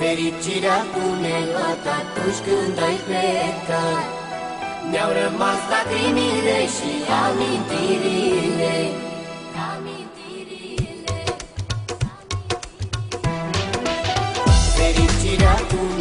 Fericirea pune la atunci când ai plecat. Ne-au rămas lacrimile și amintirile. Amintirile Fericirea pune